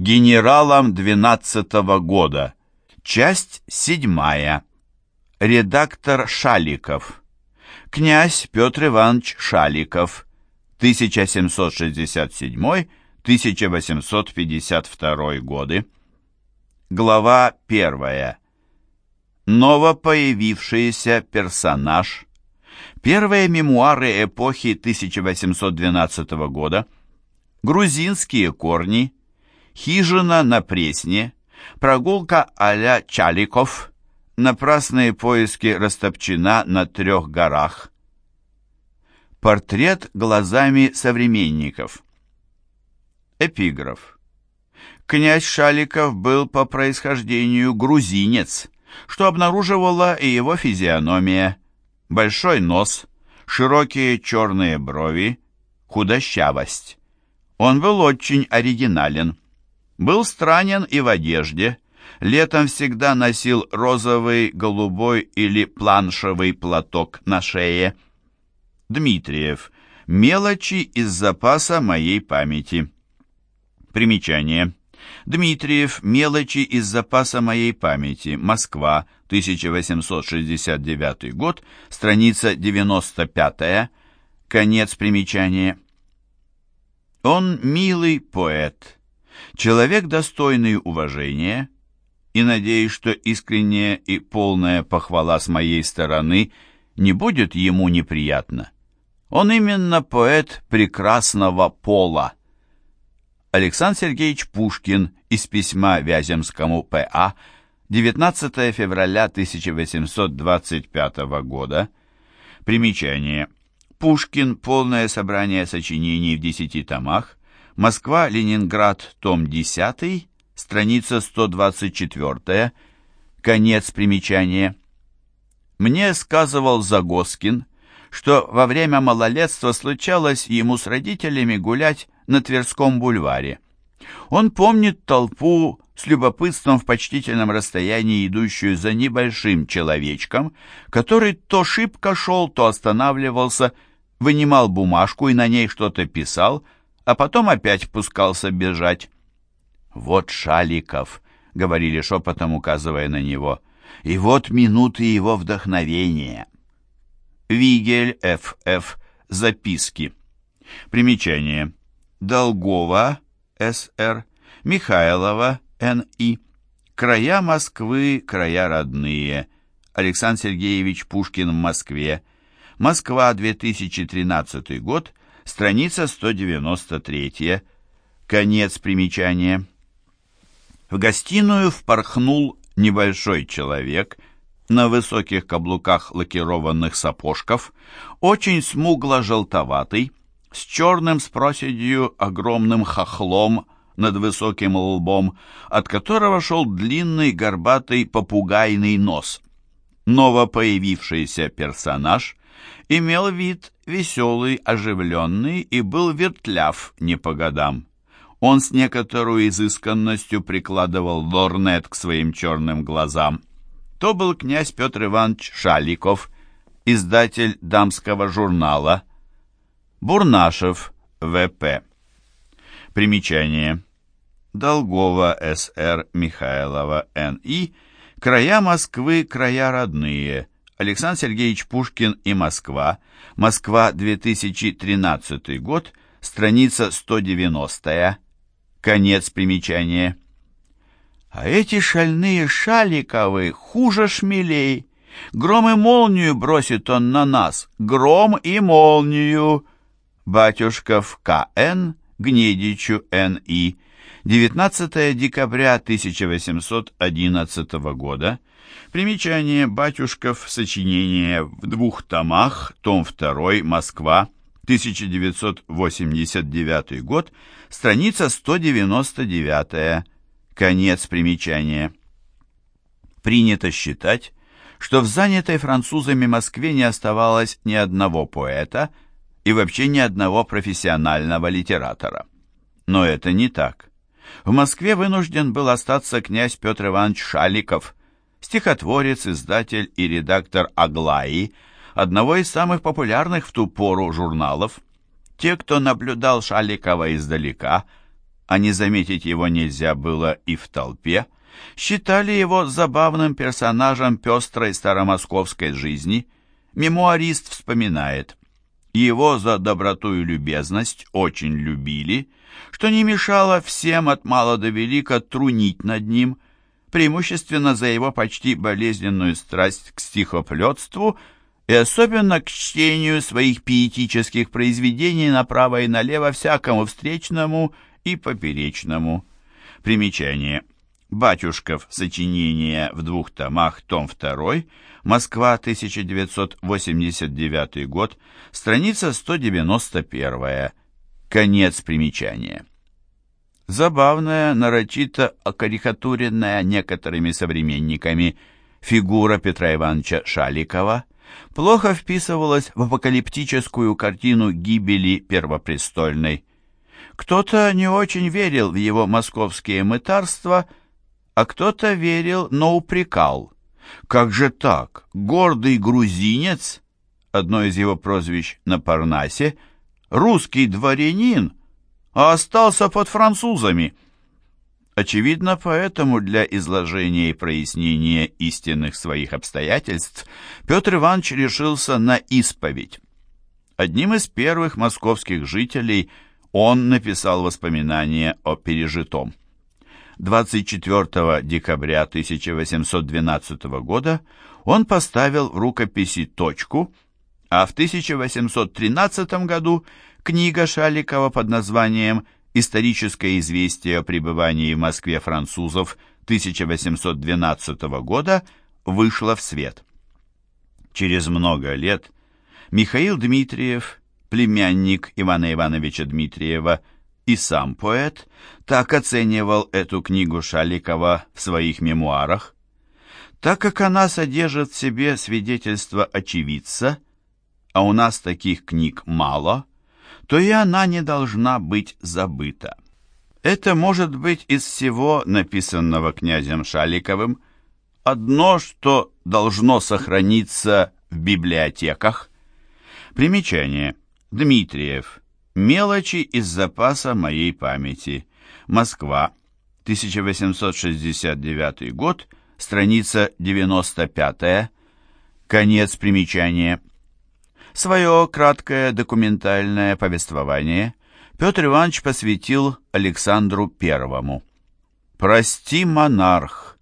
Генералом 12 года. Часть седьмая. Редактор Шаликов. Князь Петр Иванович Шаликов. 1767-1852 годы. Глава первая. Новопоявившийся персонаж. Первые мемуары эпохи 1812 года. Грузинские корни. Хижина на Пресне. Прогулка а-ля Чаликов. Напрасные поиски Растопчина на трех горах. Портрет глазами современников. Эпиграф. Князь Шаликов был по происхождению грузинец, что обнаруживала и его физиономия. Большой нос, широкие черные брови, худощавость. Он был очень оригинален. Был странен и в одежде. Летом всегда носил розовый, голубой или планшевый платок на шее. Дмитриев. Мелочи из запаса моей памяти. Примечание. Дмитриев. Мелочи из запаса моей памяти. Москва. 1869 год. Страница 95. Конец примечания. Он милый поэт Человек, достойный уважения, и надеюсь, что искренняя и полная похвала с моей стороны не будет ему неприятна. Он именно поэт прекрасного пола. Александр Сергеевич Пушкин из письма Вяземскому П.А. 19 февраля 1825 года. Примечание. Пушкин. Полное собрание сочинений в десяти томах. Москва-Ленинград, том 10, страница 124, конец примечания. Мне сказывал Загоскин, что во время малолетства случалось ему с родителями гулять на Тверском бульваре. Он помнит толпу с любопытством в почтительном расстоянии, идущую за небольшим человечком, который то шибко шел, то останавливался, вынимал бумажку и на ней что-то писал, а потом опять пускался бежать. «Вот Шаликов», — говорили шепотом, указывая на него, — «и вот минуты его вдохновения». Вигель Ф.Ф. Записки. Примечание. Долгова С.Р. Михайлова Н.И. Края Москвы, края родные. Александр Сергеевич Пушкин в Москве. Москва, 2013 год, страница 193, конец примечания. В гостиную впорхнул небольшой человек на высоких каблуках лакированных сапожков, очень смугло-желтоватый, с черным с проседью огромным хохлом над высоким лбом, от которого шел длинный горбатый попугайный нос. Новопоявившийся персонаж имел вид веселый, оживленный и был вертляв не по годам. Он с некоторой изысканностью прикладывал лорнет к своим черным глазам. То был князь Петр Иванович Шаликов, издатель дамского журнала, Бурнашев, В.П. Примечание. Долгова, С.Р. Михайлова, Н.И. Края Москвы, края родные. Александр Сергеевич Пушкин и Москва. Москва, 2013 год. Страница 190. Конец примечания. А эти шальные Шаликовы хуже шмелей. Гром и молнию бросит он на нас. Гром и молнию. Батюшков К.Н. Гнедичу Н.И. 19 декабря 1811 года. Примечание Батюшков, сочинение в двух томах, том 2, Москва, 1989 год, страница 199, конец примечания. Принято считать, что в занятой французами Москве не оставалось ни одного поэта и вообще ни одного профессионального литератора. Но это не так. В Москве вынужден был остаться князь Петр Иванович Шаликов, стихотворец, издатель и редактор «Аглаи», одного из самых популярных в ту пору журналов. Те, кто наблюдал Шаликова издалека, а не заметить его нельзя было и в толпе, считали его забавным персонажем пестрой старомосковской жизни. Мемуарист вспоминает, его за доброту и любезность очень любили, что не мешало всем от мала до велика трунить над ним, преимущественно за его почти болезненную страсть к стихоплетству и особенно к чтению своих пиетических произведений направо и налево всякому встречному и поперечному. Примечание. Батюшков. Сочинение в двух томах. Том 2. Москва, 1989 год. Страница 191. Конец примечания. Забавная, нарочито окарикатуренная некоторыми современниками фигура Петра Ивановича Шаликова плохо вписывалась в апокалиптическую картину гибели Первопрестольной. Кто-то не очень верил в его московские мытарства, а кто-то верил, но упрекал. Как же так? Гордый грузинец, одно из его прозвищ на Парнасе, русский дворянин, а остался под французами. Очевидно, поэтому для изложения и прояснения истинных своих обстоятельств Петр Иванович решился на исповедь. Одним из первых московских жителей – он написал воспоминания о пережитом. 24 декабря 1812 года он поставил в рукописи точку, а в 1813 году книга Шаликова под названием «Историческое известие о пребывании в Москве французов 1812 года» вышла в свет. Через много лет Михаил Дмитриев племянник Ивана Ивановича Дмитриева, и сам поэт, так оценивал эту книгу Шаликова в своих мемуарах. Так как она содержит в себе свидетельство очевидца, а у нас таких книг мало, то и она не должна быть забыта. Это может быть из всего написанного князем Шаликовым одно, что должно сохраниться в библиотеках. Примечание. Дмитриев. Мелочи из запаса моей памяти. Москва. 1869 год. Страница 95. Конец примечания. Свое краткое документальное повествование Петр Иванович посвятил Александру Первому. «Прости, монарх,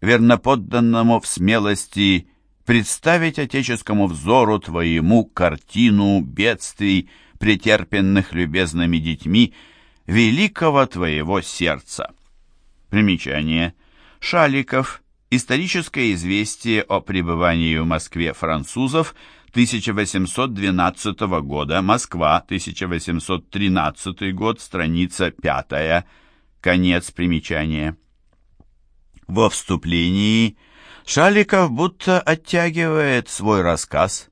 верноподданному в смелости представить отеческому взору твоему картину бедствий, претерпенных любезными детьми, великого твоего сердца. Примечание. Шаликов. Историческое известие о пребывании в Москве французов 1812 года. Москва, 1813 год, страница 5. Конец примечания. Во вступлении Шаликов будто оттягивает свой рассказ,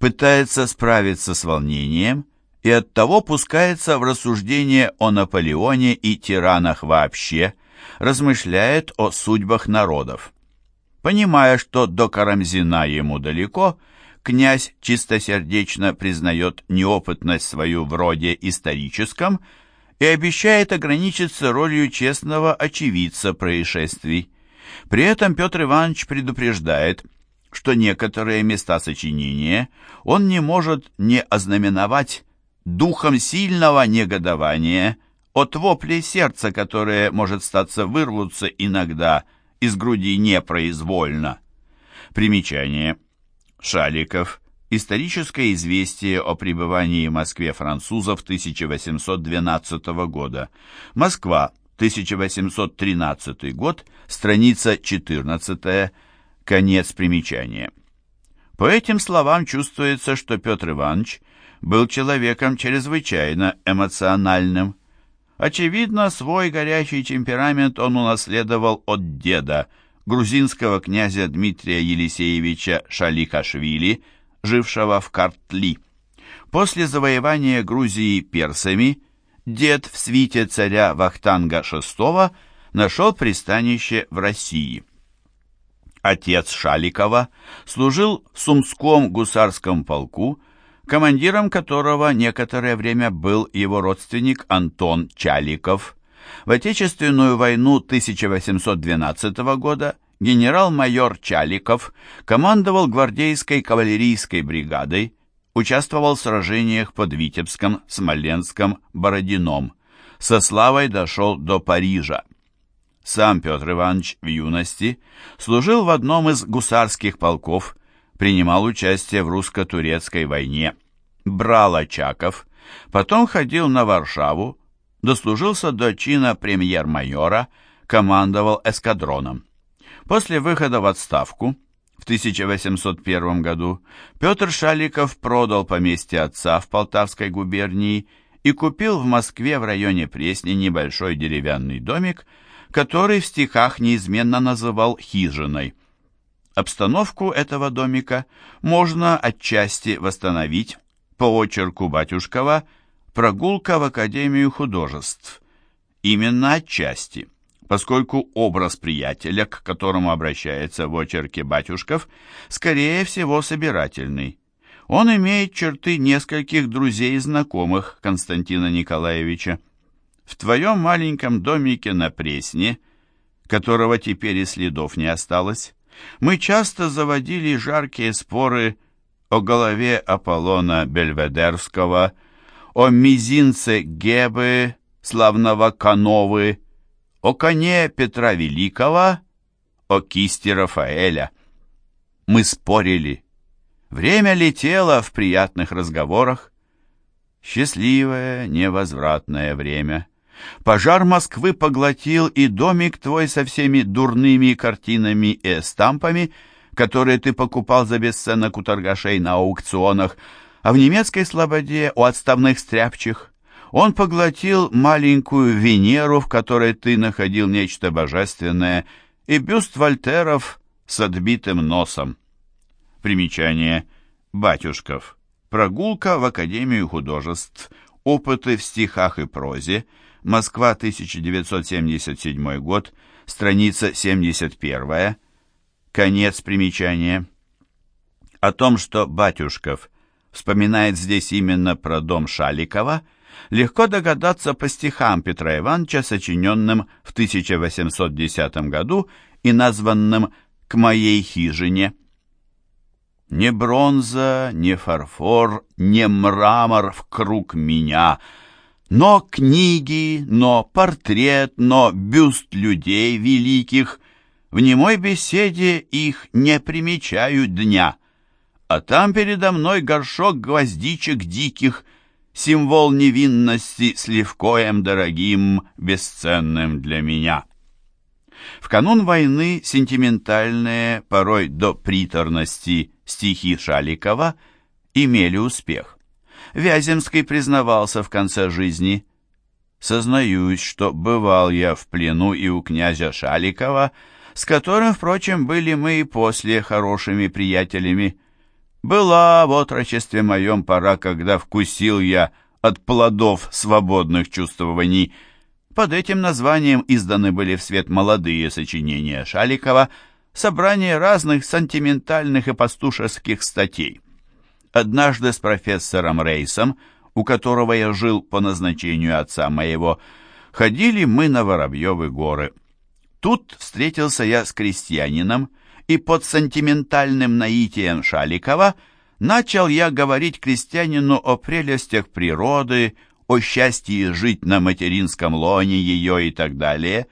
пытается справиться с волнением и оттого пускается в рассуждение о Наполеоне и тиранах вообще, размышляет о судьбах народов. Понимая, что до Карамзина ему далеко, князь чистосердечно признает неопытность свою в роде историческом и обещает ограничиться ролью честного очевидца происшествий. При этом Петр Иванович предупреждает, что некоторые места сочинения он не может не ознаменовать духом сильного негодования от воплей сердца, которое может статься вырваться иногда из груди непроизвольно. Примечание. Шаликов. Историческое известие о пребывании в Москве французов 1812 года. Москва. 1813 год, страница 14, конец примечания. По этим словам чувствуется, что Петр Иванович был человеком чрезвычайно эмоциональным. Очевидно, свой горячий темперамент он унаследовал от деда, грузинского князя Дмитрия Елисеевича Шаликашвили, жившего в Картли. После завоевания Грузии персами – дед в свите царя Вахтанга VI нашел пристанище в России. Отец Шаликова служил в Сумском гусарском полку, командиром которого некоторое время был его родственник Антон Чаликов. В Отечественную войну 1812 года генерал-майор Чаликов командовал гвардейской кавалерийской бригадой, участвовал в сражениях под Витебском, Смоленском, Бородином. Со славой дошел до Парижа. Сам Петр Иванович в юности служил в одном из гусарских полков, принимал участие в русско-турецкой войне, брал Очаков, потом ходил на Варшаву, дослужился до чина премьер-майора, командовал эскадроном. После выхода в отставку в 1801 году Петр Шаликов продал поместье отца в Полтавской губернии и купил в Москве в районе Пресни небольшой деревянный домик, который в стихах неизменно называл хижиной. Обстановку этого домика можно отчасти восстановить по очерку Батюшкова «Прогулка в Академию художеств». Именно отчасти, поскольку образ приятеля, к которому обращается в очерке Батюшков, скорее всего собирательный. Он имеет черты нескольких друзей и знакомых Константина Николаевича. В твоем маленьком домике на Пресне, которого теперь и следов не осталось, мы часто заводили жаркие споры о голове Аполлона Бельведерского, о мизинце Гебы, славного Кановы, о коне Петра Великого, о кисти Рафаэля. Мы спорили. Время летело в приятных разговорах. Счастливое, невозвратное время — Пожар Москвы поглотил и домик твой со всеми дурными картинами и эстампами, которые ты покупал за бесценок у торгашей на аукционах, а в немецкой слободе у отставных стряпчих он поглотил маленькую Венеру, в которой ты находил нечто божественное, и бюст Вольтеров с отбитым носом. Примечание. Батюшков. Прогулка в Академию художеств. Опыты в стихах и прозе. Москва, 1977 год, страница 71, конец примечания. О том, что Батюшков вспоминает здесь именно про дом Шаликова, легко догадаться по стихам Петра Ивановича, сочиненным в 1810 году и названным «К моей хижине». «Не бронза, не фарфор, не мрамор в круг меня», но книги, но портрет, но бюст людей великих, В немой беседе их не примечаю дня. А там передо мной горшок гвоздичек диких, Символ невинности с левкоем дорогим, бесценным для меня. В канун войны сентиментальные, порой до приторности, стихи Шаликова имели успех. Вяземский признавался в конце жизни. «Сознаюсь, что бывал я в плену и у князя Шаликова, с которым, впрочем, были мы и после хорошими приятелями. Была в отрочестве моем пора, когда вкусил я от плодов свободных чувствований. Под этим названием изданы были в свет молодые сочинения Шаликова, собрание разных сентиментальных и пастушеских статей. Однажды с профессором Рейсом, у которого я жил по назначению отца моего, ходили мы на Воробьевы горы. Тут встретился я с крестьянином, и под сентиментальным наитием Шаликова начал я говорить крестьянину о прелестях природы, о счастье жить на материнском лоне ее и так далее.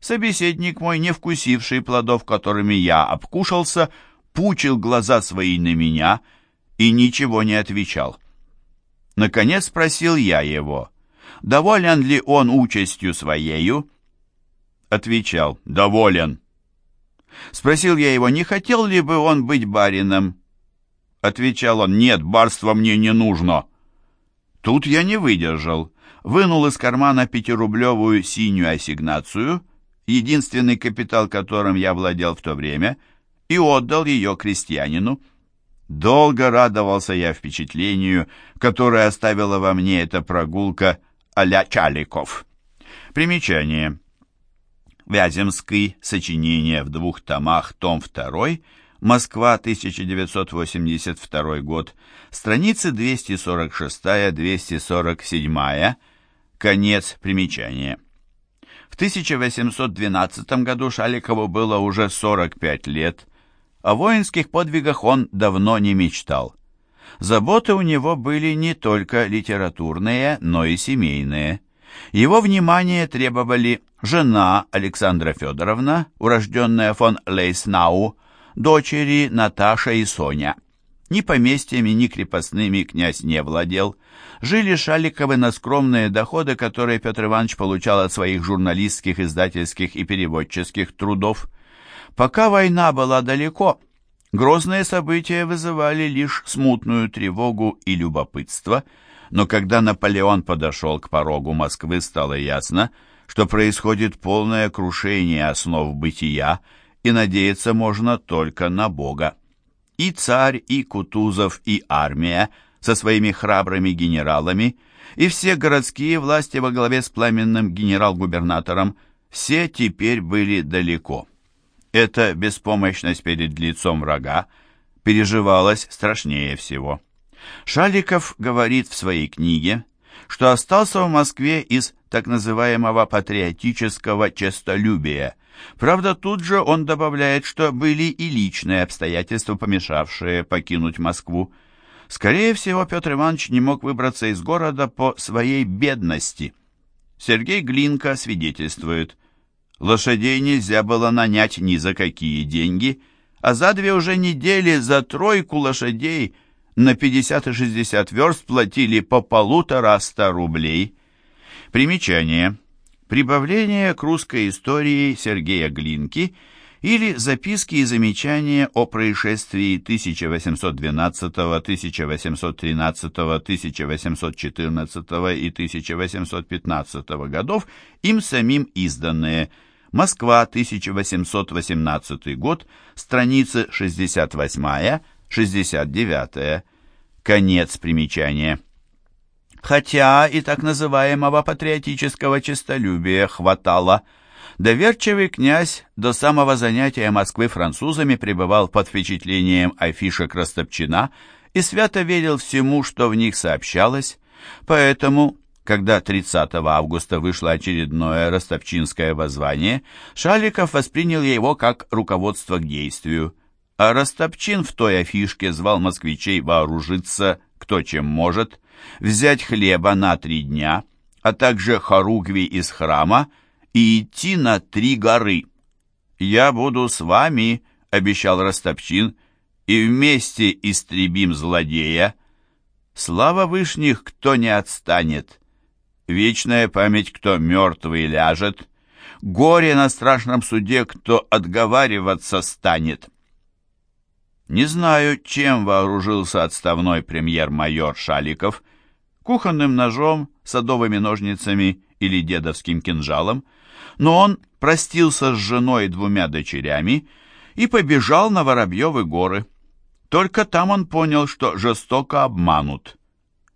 Собеседник мой, не вкусивший плодов, которыми я обкушался, пучил глаза свои на меня — и ничего не отвечал. Наконец спросил я его, доволен ли он участью своею? Отвечал, доволен. Спросил я его, не хотел ли бы он быть барином? Отвечал он, нет, барство мне не нужно. Тут я не выдержал, вынул из кармана пятирублевую синюю ассигнацию, единственный капитал, которым я владел в то время, и отдал ее крестьянину. Долго радовался я впечатлению, которое оставила во мне эта прогулка а-ля Чаликов. Примечание. Вяземский. Сочинение в двух томах. Том 2. Москва, 1982 год. Страницы 246-247. Конец примечания. В 1812 году Шаликову было уже 45 лет. О воинских подвигах он давно не мечтал. Заботы у него были не только литературные, но и семейные. Его внимание требовали жена Александра Федоровна, урожденная фон Лейснау, дочери Наташа и Соня. Ни поместьями, ни крепостными князь не владел. Жили Шаликовы на скромные доходы, которые Петр Иванович получал от своих журналистских, издательских и переводческих трудов. Пока война была далеко, грозные события вызывали лишь смутную тревогу и любопытство, но когда Наполеон подошел к порогу Москвы, стало ясно, что происходит полное крушение основ бытия, и надеяться можно только на Бога. И царь, и Кутузов, и армия со своими храбрыми генералами, и все городские власти во главе с пламенным генерал-губернатором, все теперь были далеко. Эта беспомощность перед лицом врага переживалась страшнее всего. Шаликов говорит в своей книге, что остался в Москве из так называемого патриотического честолюбия, Правда, тут же он добавляет, что были и личные обстоятельства, помешавшие покинуть Москву. Скорее всего, Петр Иванович не мог выбраться из города по своей бедности. Сергей Глинка свидетельствует. Лошадей нельзя было нанять ни за какие деньги, а за две уже недели за тройку лошадей на 50 и 60 верст платили по полутораста рублей. Примечание. Прибавление к русской истории Сергея Глинки или записки и замечания о происшествии 1812, 1813, 1814 и 1815 годов, им самим изданные. Москва, 1818 год, страницы 68-69. Конец примечания. Хотя и так называемого патриотического честолюбия хватало, доверчивый князь до самого занятия Москвы французами пребывал под впечатлением афишек Растопчина и свято верил всему, что в них сообщалось, поэтому когда 30 августа вышло очередное ростовчинское воззвание, Шаликов воспринял его как руководство к действию, а Ростопчин в той афишке звал москвичей вооружиться кто чем может, взять хлеба на три дня, а также хоругви из храма и идти на три горы. «Я буду с вами», — обещал Растопчин, — «и вместе истребим злодея. Слава вышних, кто не отстанет, вечная память, кто мертвый ляжет, горе на страшном суде, кто отговариваться станет». Не знаю, чем вооружился отставной премьер-майор Шаликов, кухонным ножом, садовыми ножницами или дедовским кинжалом, но он простился с женой и двумя дочерями и побежал на Воробьевы горы. Только там он понял, что жестоко обманут.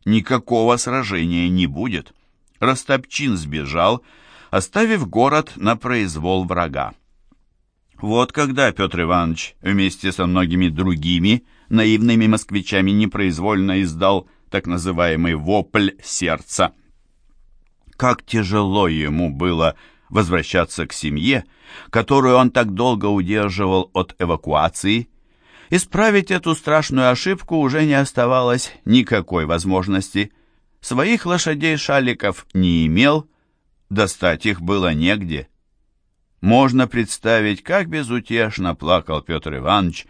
Никакого сражения не будет. Растопчин сбежал, оставив город на произвол врага. Вот когда Петр Иванович вместе со многими другими наивными москвичами непроизвольно издал так называемый «вопль сердца». Как тяжело ему было возвращаться к семье, которую он так долго удерживал от эвакуации. Исправить эту страшную ошибку уже не оставалось никакой возможности. Своих лошадей Шаликов не имел, достать их было негде. Можно представить, как безутешно плакал Петр Иванович,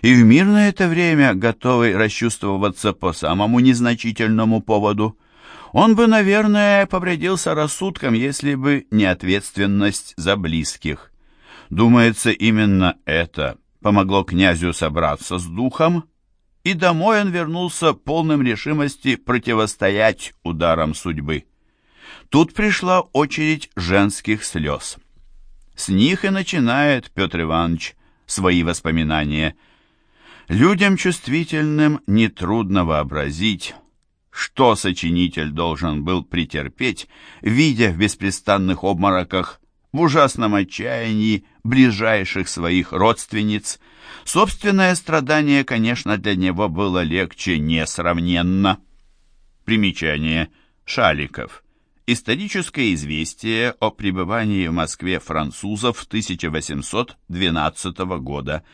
и в мирное это время готовый расчувствоваться по самому незначительному поводу. Он бы, наверное, повредился рассудком, если бы не ответственность за близких. Думается, именно это помогло князю собраться с духом, и домой он вернулся полным решимости противостоять ударам судьбы. Тут пришла очередь женских слез. С них и начинает Петр Иванович свои воспоминания. Людям чувствительным нетрудно вообразить, что сочинитель должен был претерпеть, видя в беспрестанных обмороках, в ужасном отчаянии ближайших своих родственниц. Собственное страдание, конечно, для него было легче несравненно. Примечание. Шаликов. Историческое известие о пребывании в Москве французов 1812 года.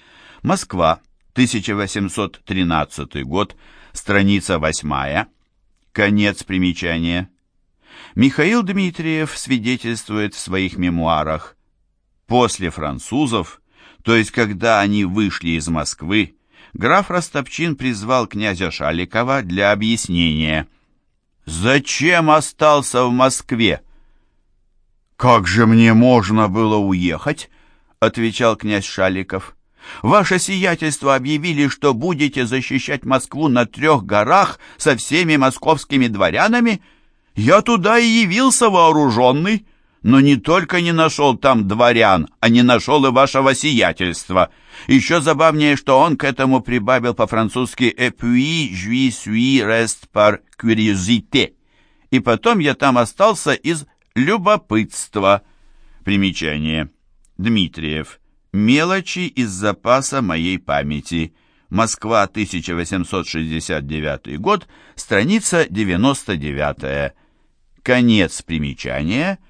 Москва, 1813 год, страница 8. Конец примечания. Михаил Дмитриев свидетельствует в своих мемуарах «После французов, то есть когда они вышли из Москвы, граф Растопчин призвал князя Шаликова для объяснения – Зачем остался в Москве? Как же мне можно было уехать? отвечал князь Шаликов. Ваше сиятельство объявили, что будете защищать Москву на трех горах со всеми московскими дворянами. Я туда и явился вооруженный, но не только не нашел там дворян, а не нашел и вашего сиятельства. Еще забавнее, что он к этому прибавил по-французски «Et puis, je suis reste par curiosité». И потом я там остался из любопытства. Примечание. Дмитриев. Мелочи из запаса моей памяти. Москва, 1869 год, страница 99. Конец примечания.